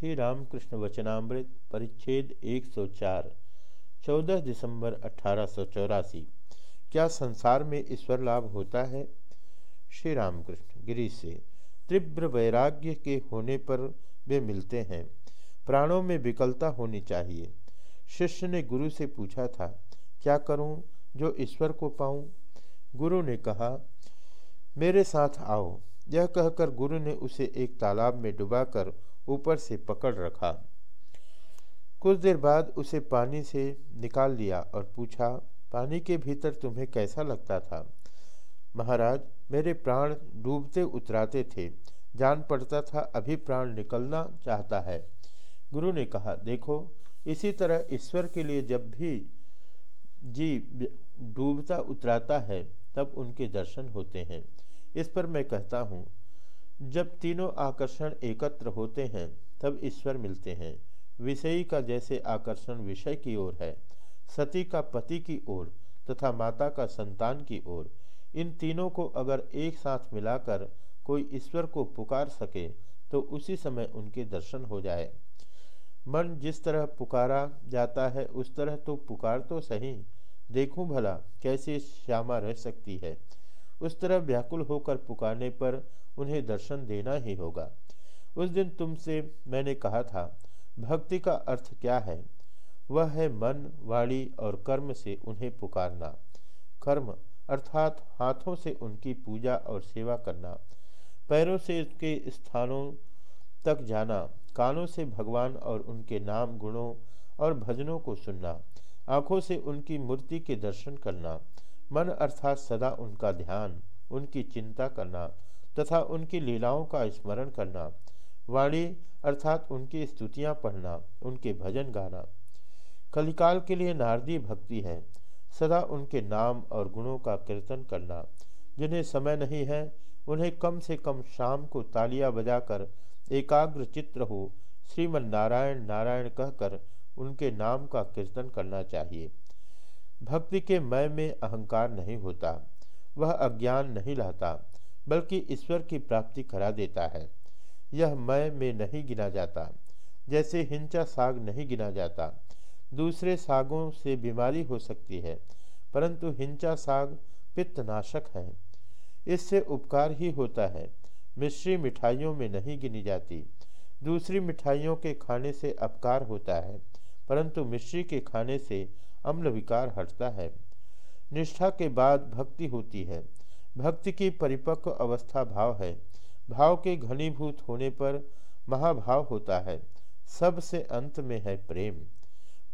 श्री रामकृष्ण वचनामृत परिच्छेद 104 14 दिसंबर अठारह सौ चौरासी। क्या संसार में ईश्वर लाभ होता है? श्री रामकृष्ण गिरी से, तीव्र वैराग्य के होने पर वे मिलते हैं। प्राणों में विकलता होनी चाहिए। शिष्य ने गुरु से पूछा था, क्या करूँ जो ईश्वर को पाऊँ? गुरु ने कहा, मेरे साथ आओ। यह कहकर गुरु ने उसे एक तालाब में डुबाकर ऊपर से पकड़ रखा। कुछ देर बाद उसे पानी से निकाल लिया और पूछा, पानी के भीतर तुम्हें कैसा लगता था? महाराज, मेरे प्राण डूबते उतराते थे। जान पड़ता था, अभी प्राण निकलना चाहता है। गुरु ने कहा, देखो, इसी तरह ईश्वर के लिए जब भी जी डूबता उतराता है, तब उनके दर्शन होते हैं। इस पर मैं कहता हूँ जब तीनों आकर्षण एकत्र होते हैं, तब ईश्वर मिलते हैं। विषयी का जैसे आकर्षण विषय की ओर है, सती का पति की ओर तथा माता का संतान की ओर, इन तीनों को अगर एक साथ मिलाकर कोई ईश्वर को पुकार सके तो उसी समय उनके दर्शन हो जाए। मन जिस तरह पुकारा जाता है, उस तरह तो पुकार तो सही। देखूँ भला, कैसे श्यामा रह सकती है। उस तरह व्याकुल होकर पुकारने पर उन्हें दर्शन देना ही होगा। उस दिन तुमसे मैंने कहा था, भक्ति का अर्थ क्या है? वह है मन, वाणी और कर्म से उन्हें पुकारना। कर्म, अर्थात हाथों से उनकी पूजा और सेवा करना। पैरों से उसके स्थानों तक जाना। कानों से भगवान और उनके नाम, गुणों और भजनों को सुनना। आँखों से उनकी मूर्ति के दर्शन करना। मन अर्थात सदा उनका ध्यान, उनकी चिंता करना तथा उनकी लीलाओं का स्मरण करना। वाणी अर्थात उनकी स्तुतियाँ पढ़ना, उनके भजन गाना। कलिकाल के लिए नारदी भक्ति है। सदा उनके नाम और गुणों का कीर्तन करना। जिन्हें समय नहीं है, उन्हें कम से कम शाम को तालियाँ बजाकर एकाग्र चित्र हो, श्रीमन नारायण नारायण कहकर उनके नाम का कीर्तन करना चाहिए। भक्ति के मय में अहंकार नहीं होता, वह अज्ञान नहीं लाता, बल्कि ईश्वर की प्राप्ति करा देता है। यह मय में नहीं गिना जाता, जैसे हिंचा साग नहीं गिना जाता। दूसरे सागों से बीमारी हो सकती है, परंतु हिंचा साग पित्तनाशक है। इससे उपकार ही होता है, मिश्री मिठाइयों में नहीं गिनी जाती। दूसरी मिठाइयों के खाने से अपकार होता है। परंतु मिश्री के खाने से अम्ल विकार हटता है। निष्ठा के बाद भक्ति होती है। भक्ति की परिपक्व अवस्था भाव है। भाव के घनीभूत होने पर महाभाव होता है। सबसे अंत में है प्रेम।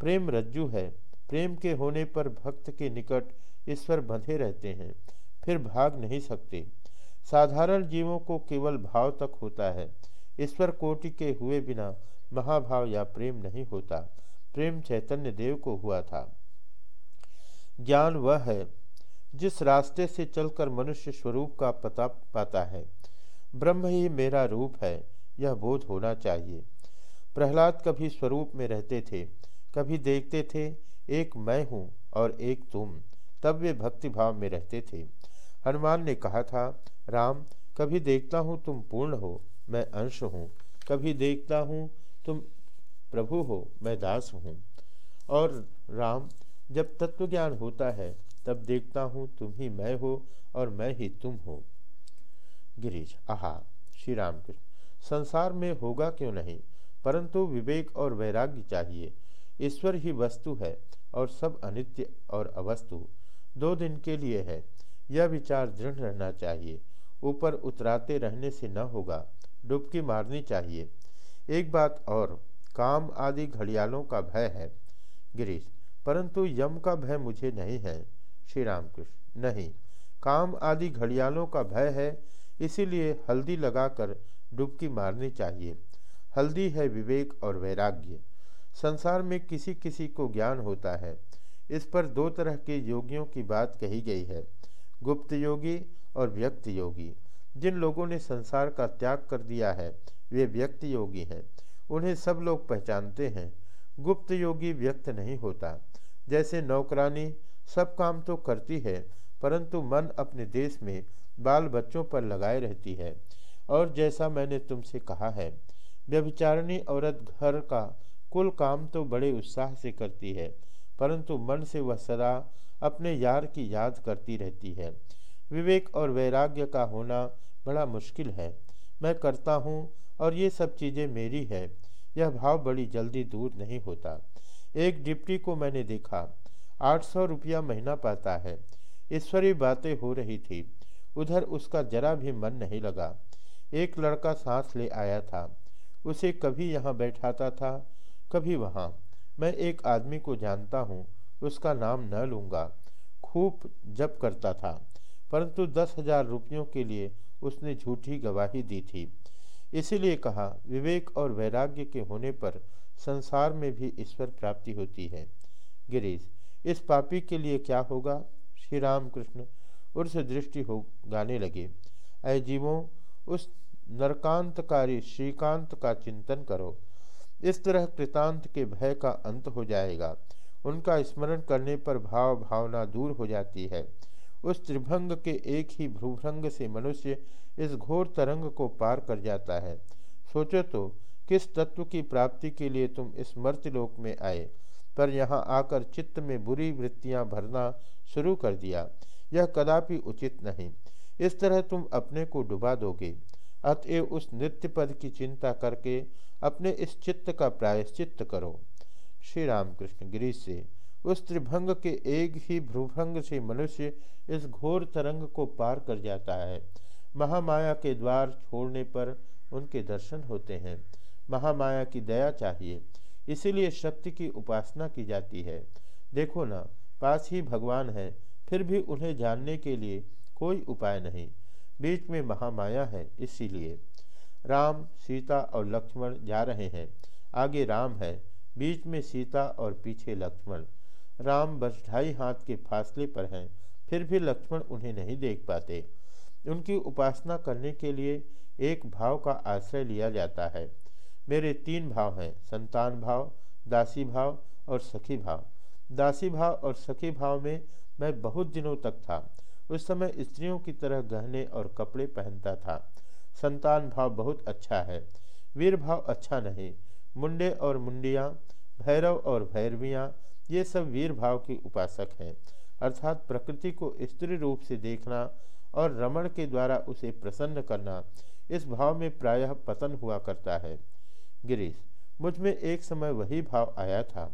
प्रेम रज्जु है। प्रेम के होने पर भक्त के निकट ईश्वर बंधे रहते हैं। फिर भाग नहीं सकते। साधारण जीवों को केवल भाव तक होता है। ईश्वर कोटि के हुए बिना महाभाव या प्रेम नहीं होता। प्रेम चैतन्य देव को हुआ था। ज्ञान वह है, जिस रास्ते से चलकर मनुष्य स्वरूप का पता पाता है। ब्रह्म ही मेरा रूप है, यह बोध होना चाहिए। प्रहलाद कभी स्वरूप में रहते थे, कभी देखते थे, एक मैं हूँ और एक तुम, तब वे भक्ति भाव में रहते थे। हनुमान ने कहा था, राम, कभी देखता हूँ तुम पूर्ण हो, मैं अंश हूँ, कभी देखता हूँ तुम प्रभु हो, मैं दास हूँ। और राम, जब तत्व ज्ञान होता है, तब देखता हूँ तुम ही मैं हो और मैं ही तुम हो। गिरीश, आहा श्री राम कृष्ण संसार में होगा क्यों नहीं? परंतु विवेक और वैराग्य चाहिए। ईश्वर ही वस्तु है और सब अनित्य और अवस्तु। दो दिन के लिए है, यह विचार दृढ़ रहना चाहिए। ऊपर उतराते रहने से न होगा, डुबकी मारनी चाहिए। एक बात और काम आदि घड़ियालों का भय है। गिरीश, परंतु यम का भय मुझे नहीं है। श्री रामकृष्ण नहीं, काम आदि घड़ियालों का भय है, इसीलिए हल्दी लगाकर डुबकी मारनी चाहिए। हल्दी है विवेक और वैराग्य। संसार में किसी किसी को ज्ञान होता है। इस पर दो तरह के योगियों की बात कही गई है, गुप्त योगी और व्यक्त योगी। जिन लोगों ने संसार का त्याग कर दिया है, वे व्यक्त योगी हैं। उन्हें सब लोग पहचानते हैं। गुप्त योगी व्यक्त नहीं होता। जैसे नौकरानी सब काम तो करती है, परंतु मन अपने देश में बाल बच्चों पर लगाए रहती है। और जैसा मैंने तुमसे कहा है, व्यभिचारिणी औरत घर का कुल काम तो बड़े उत्साह से करती है, परंतु मन से वह सदा अपने यार की याद करती रहती है। विवेक और वैराग्य का होना बड़ा मुश्किल है। मैं करता हूँ और ये सब चीज़ें मेरी है। यह भाव बड़ी जल्दी दूर नहीं होता। एक डिप्टी को मैंने देखा। आठ सौ रुपया महीना पाता है। ईश्वरीय बातें हो रही थी। उधर उसका जरा भी मन नहीं लगा। एक लड़का सांस ले आया था। उसे कभी यहाँ बैठाता था, कभी वहाँ। मैं एक आदमी को जानता हूँ। उसका नाम न लूँगा। खूब जप करता था। परंतु दस हज़ार रुपयों के लिए उसने झूठी गवाही दी थी। इसीलिए कहा, विवेक और वैराग्य के होने पर संसार में भी ईश्वर प्राप्ति होती है। गिरीश, इस पापी के लिए क्या होगा? श्री राम कृष्ण उर्स दृष्टि हो गाने लगे। अय जीवों, उस नरकांतकारी श्रीकांत का चिंतन करो। इस तरह कृतांत के भय का अंत हो जाएगा। उनका स्मरण करने पर भाव भावना दूर हो जाती है। उस त्रिभंग के एक ही भ्रूभंग से मनुष्य इस घोर तरंग को पार कर जाता है। सोचो तो किस तत्व की प्राप्ति के लिए तुम इस मर्त्यलोक में आए, पर यहाँ आकर चित्त में बुरी वृत्तियाँ भरना शुरू कर दिया। यह कदापि उचित नहीं। इस तरह तुम अपने को डुबा दोगे। अतएव उस नृत्य पद की चिंता करके अपने इस चित्त का प्रायश्चित करो। श्री रामकृष्ण गिरीश से उस त्रिभंग के एक ही भ्रूभंग से मनुष्य इस घोर तरंग को पार कर जाता है। महामाया के द्वार छोड़ने पर उनके दर्शन होते हैं। महामाया की दया चाहिए, इसीलिए शक्ति की उपासना की जाती है। देखो ना, पास ही भगवान है, फिर भी उन्हें जानने के लिए कोई उपाय नहीं। बीच में महामाया है, इसीलिए। राम, सीता और लक्ष्मण जा रहे हैं। आगे राम है, बीच में सीता और पीछे लक्ष्मण। राम बस ढाई हाथ के फासले पर हैं, फिर भी लक्ष्मण उन्हें नहीं देख पाते। उनकी उपासना करने के लिए एक भाव का आश्रय लिया जाता है। मेरे तीन भाव हैं, संतान भाव, दासी भाव और सखी भाव। दासी भाव और सखी भाव में मैं बहुत दिनों तक था। उस समय स्त्रियों की तरह गहने और कपड़े पहनता था। संतान भाव बहुत अच्छा है। वीर भाव अच्छा नहीं। मुंडे और मुंडियाँ, भैरव और भैरवियाँ ये सब वीर भाव के उपासक हैं। अर्थात प्रकृति को स्त्री रूप से देखना और रमण के द्वारा उसे प्रसन्न करना, इस भाव में प्रायः पतन हुआ करता है। गिरीश, मुझमें एक समय वही भाव आया था।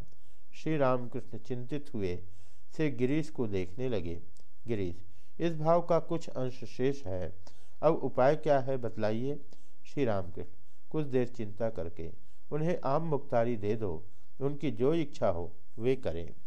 श्री रामकृष्ण चिंतित हुए, से गिरीश को देखने लगे। गिरीश, इस भाव का कुछ अंश शेष है। अब उपाय क्या है बतलाइए? श्री रामकृष्ण कुछ देर चिंता करके, उन्हें आम मुख्तारी दे दो। उनकी जो इच्छा हो। वे करें।